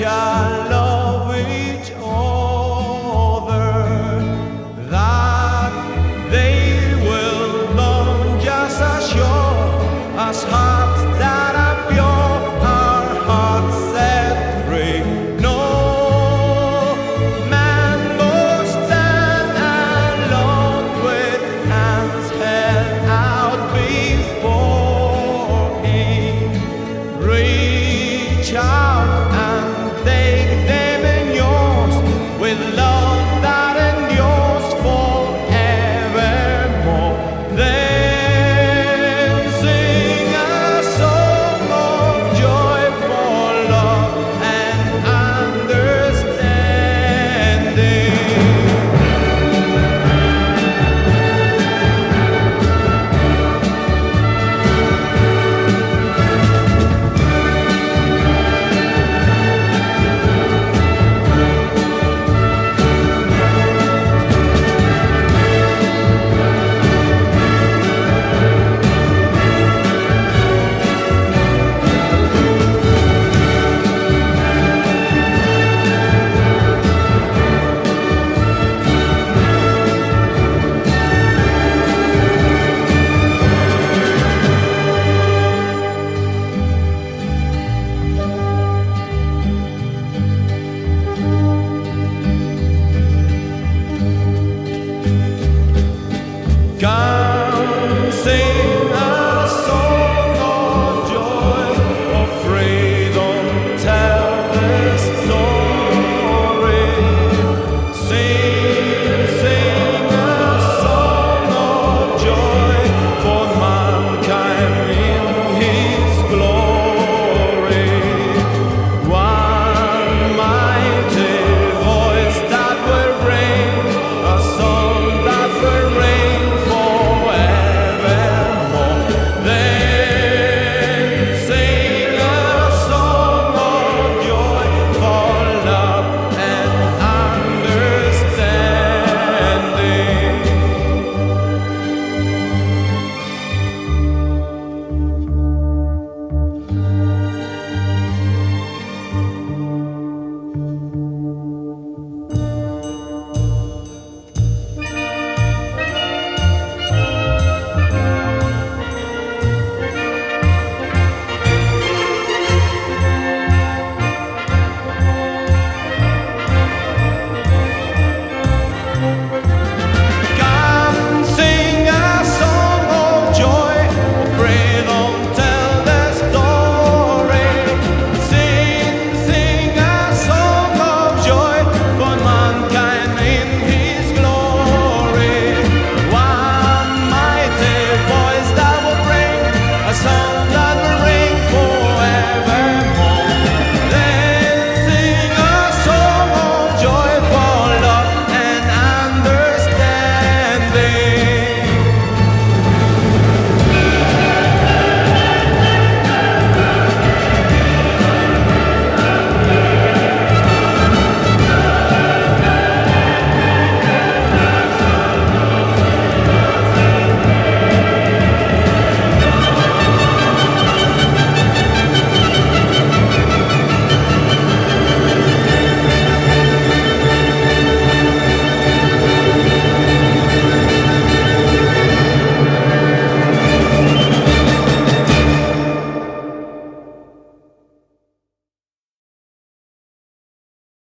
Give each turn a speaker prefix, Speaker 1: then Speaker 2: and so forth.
Speaker 1: your